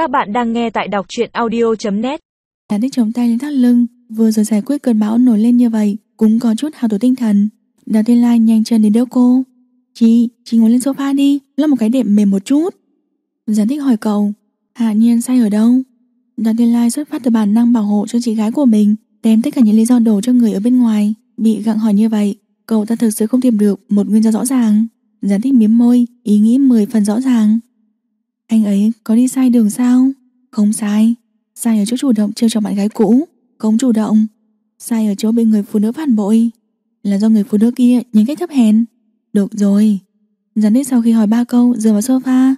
Các bạn đang nghe tại đọc truyện audio.net Đàn thích chống tay lên thắt lưng Vừa rồi giải quyết cơn bão nổi lên như vậy Cũng có chút hào tổ tinh thần. Đào Thiên Lai nhanh chân đến đỡ cô. Chị, chị ngồi lên sofa đi Là một cái đệm mềm một chút. Giản thích hỏi cậu Hạ nhiên sai ở đâu? Đào Thiên Lai xuất phát từ bản năng bảo hộ cho chị gái của mình Đem tất cả những lý do đổ cho người ở bên ngoài. Bị gặng hỏi như vậy Cậu ta thực sự không tìm được một nguyên do rõ ràng. Giản thích miếm môi Ý nghĩ 10 phần rõ ràng. Anh ấy có đi sai đường sao? Không sai. Sai ở chỗ chủ động trêu cho bạn gái cũ. Không chủ động. Sai ở chỗ bị người phụ nữ phản bội. Là do người phụ nữ kia nhìn cách thấp hèn. Được rồi. Giản tích sau khi hỏi ba câu dựa vào sofa.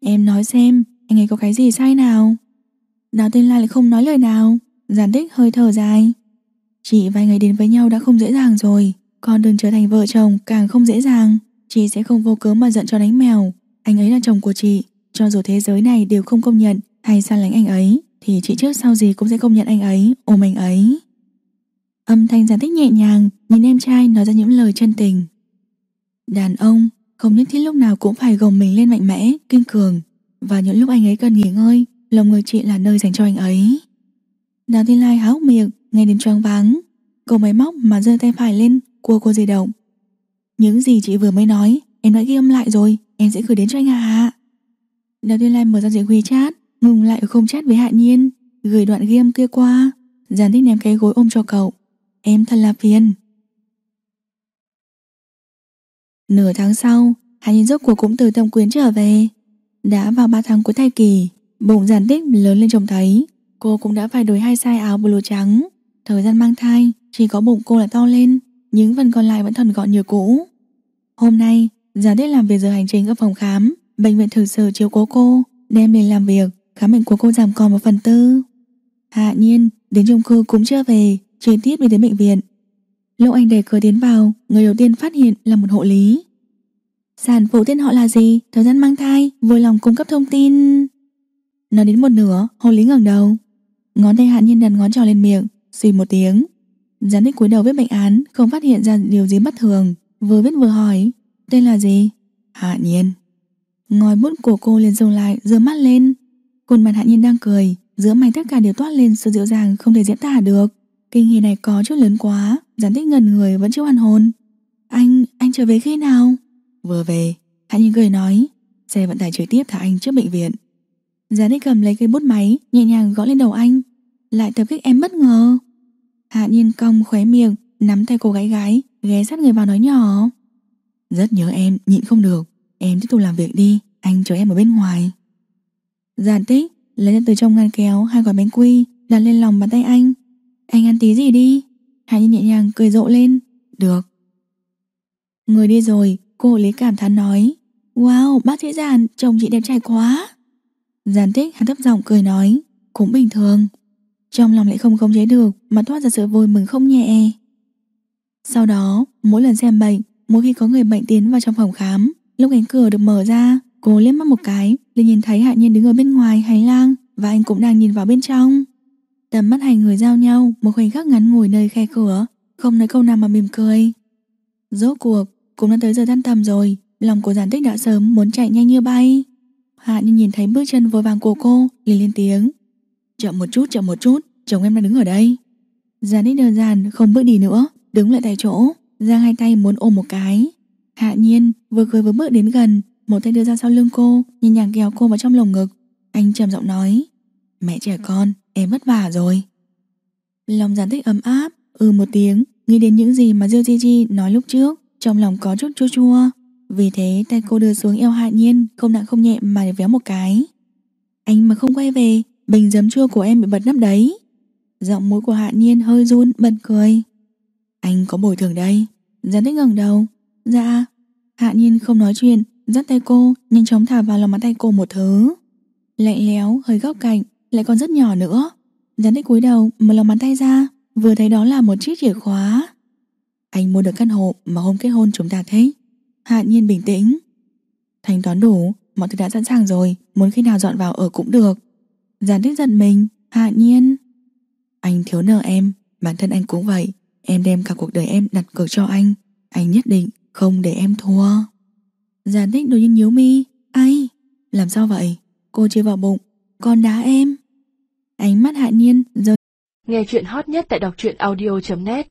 Em nói xem, Anh ấy có cái gì sai nào? Đào tên lai lại không nói lời nào. Giản tích hơi thở dài. Chị và anh ấy đến với nhau đã không dễ dàng rồi. Còn đừng trở thành vợ chồng càng không dễ dàng. Chị sẽ không vô cớ mà giận cho đánh mèo. Anh ấy là chồng của chị. Cho dù thế giới này đều không công nhận Hay xa lánh anh ấy Thì chị trước sau gì cũng sẽ công nhận anh ấy Ôm anh ấy. Âm thanh giản thích nhẹ nhàng Nhìn em trai nói ra những lời chân tình. Đàn ông không nhất thiết lúc nào cũng phải gồng mình lên mạnh mẽ, kiên cường. Và những lúc anh ấy cần nghỉ ngơi Lòng người chị là nơi dành cho anh ấy. Đào Thiên Lai há hốc miệng Nghe đến choáng váng. Cô máy móc mà giơ tay phải lên Cua cô di động. Những gì chị vừa mới nói Em đã ghi âm lại rồi Em sẽ gửi đến cho anh Hạ Đào Thiên Lai mở ra diện WeChat Ngừng lại ở không chat với Hạ Nhiên, Gửi đoạn ghi âm kia qua. Giàn thích ném cái gối ôm cho cậu. Em thật là phiền. Nửa tháng sau, Hạ Nhiên rốt cuộc cũng từ tâm quyến trở về. Đã vào 3 tháng cuối thai kỳ, Bụng giản tích lớn lên trông thấy. Cô cũng đã phải đổi hai size áo blue trắng. Thời gian mang thai, Chỉ có bụng cô là to lên, Những phần còn lại vẫn thần gọn như cũ. Hôm nay, giàn tích làm việc giờ hành chính ở phòng khám. Bệnh viện thực sự chiếu cố cô, Đem đến làm việc, Khám bệnh của cô giảm còn một phần tư. Hạ nhiên, đến chung cư cũng chưa về Trực tiếp đi đến bệnh viện. Lúc anh đẩy cửa tiến vào, Người đầu tiên phát hiện là một hộ lý. Sản phụ tên họ là gì? Thời gian mang thai Vui lòng cung cấp thông tin. Nói đến một nửa, Hộ lý ngẩng đầu. Ngón tay hạ nhiên đặt ngón trỏ lên miệng xì một tiếng. Gián đích cúi đầu viết bệnh án, Không phát hiện ra điều gì bất thường, Vừa viết vừa hỏi, Tên là gì? Hạ nhiên. Ngòi bút của cô liền dừng lại giơ mắt lên. Khuôn mặt hạ nhiên đang cười Giữa mày tất cả đều toát lên sự dịu dàng Không thể diễn tả được. Kinh hỉ này có chút lớn quá Gián tích ngần người vẫn chưa hoàn hồn. Anh, anh trở về khi nào? Vừa về, Hạ Nhiên cười nói Xe vận tải trực tiếp thả anh trước bệnh viện. Gián tích cầm lấy cây bút máy Nhẹ nhàng gõ lên đầu anh. Lại tập kích em bất ngờ. Hạ Nhiên cong khóe miệng Nắm tay cô gái gái Ghé sát người vào nói nhỏ. Rất nhớ em, nhịn không được Em tiếp tục làm việc đi, anh chờ em ở bên ngoài. Giản tích Lấy ra từ trong ngăn kéo hai gói bánh quy Đặt lên lòng bàn tay anh. Anh ăn tí gì đi? Hạ Nhi nhẹ nhàng cười rộ lên. Được. Người đi rồi Cô lý cảm thán nói. Wow bác sĩ giản chồng chị đẹp trai quá. Giản tích hắn thấp giọng cười nói. Cũng bình thường. Trong lòng lại không khống chế được Mà thoát ra sự vui mừng không nhẹ. Sau đó mỗi lần xem bệnh Mỗi khi có người bệnh tiến vào trong phòng khám Lúc cánh cửa được mở ra, Cô liếc mắt một cái, liền nhìn thấy hạ nhiên đứng ở bên ngoài hành lang Và anh cũng đang nhìn vào bên trong. Tầm mắt hai người giao nhau, Một khoảnh khắc ngắn ngủi nơi khe cửa, Không nói câu nào mà mỉm cười. Rốt cuộc, cũng đã tới giờ tan tầm rồi, Lòng của giản tích đã sớm muốn chạy nhanh như bay. Hạ nhiên nhìn thấy bước chân vội vàng của cô, liền lên tiếng. Chậm một chút, chậm một chút, Chồng em đang đứng ở đây. Giản tích đơn giản không bước đi nữa, Đứng lại tại chỗ, Giang hai tay muốn ôm một cái. Hạ nhiên, vừa cười vừa bước đến gần, Một tay đưa ra sau lưng cô, Nhìn nhàng kéo cô vào trong lồng ngực. Anh trầm giọng nói, Mẹ trẻ con, em vất vả rồi. Lòng giản tích ấm áp Ừ một tiếng, Nghĩ đến những gì mà Diêu Di Di nói lúc trước, Trong lòng có chút chua chua. Vì thế, tay cô đưa xuống eo hạ nhiên, Không nặng không nhẹ mà véo một cái. Anh mà không quay về, Bình giấm chua của em bị bật nắp đấy. Giọng mũi của hạ nhiên hơi run, bật cười. Anh có bồi thường đây. Giản tích ngẩng đầu Dạ. Hạ nhiên không nói chuyện, Dắt tay cô, nhanh chóng thả vào lòng bàn tay cô một thứ. Lạnh léo hơi góc cạnh, Lại còn rất nhỏ nữa. Gián tích cúi đầu, mở lòng bàn tay ra, Vừa thấy đó là một chiếc chìa khóa. Anh mua được căn hộ mà hôm kết hôn chúng ta thích. Hạ nhiên bình tĩnh. Thanh toán đủ, Mọi thứ đã sẵn sàng rồi, Muốn khi nào dọn vào ở cũng được. Gián tích giận mình, Hạ nhiên. Anh thiếu nợ em, Bản thân anh cũng vậy, Em đem cả cuộc đời em đặt cược cho anh Anh nhất định không để em thua. Già tích đột nhiên nhíu mi. Ai? Làm sao vậy? Cô chưa vào bụng. Con đá em. Ánh mắt Hạ Nhiên rơi Nghe chuyện hot nhất tại đọc truyện audio.net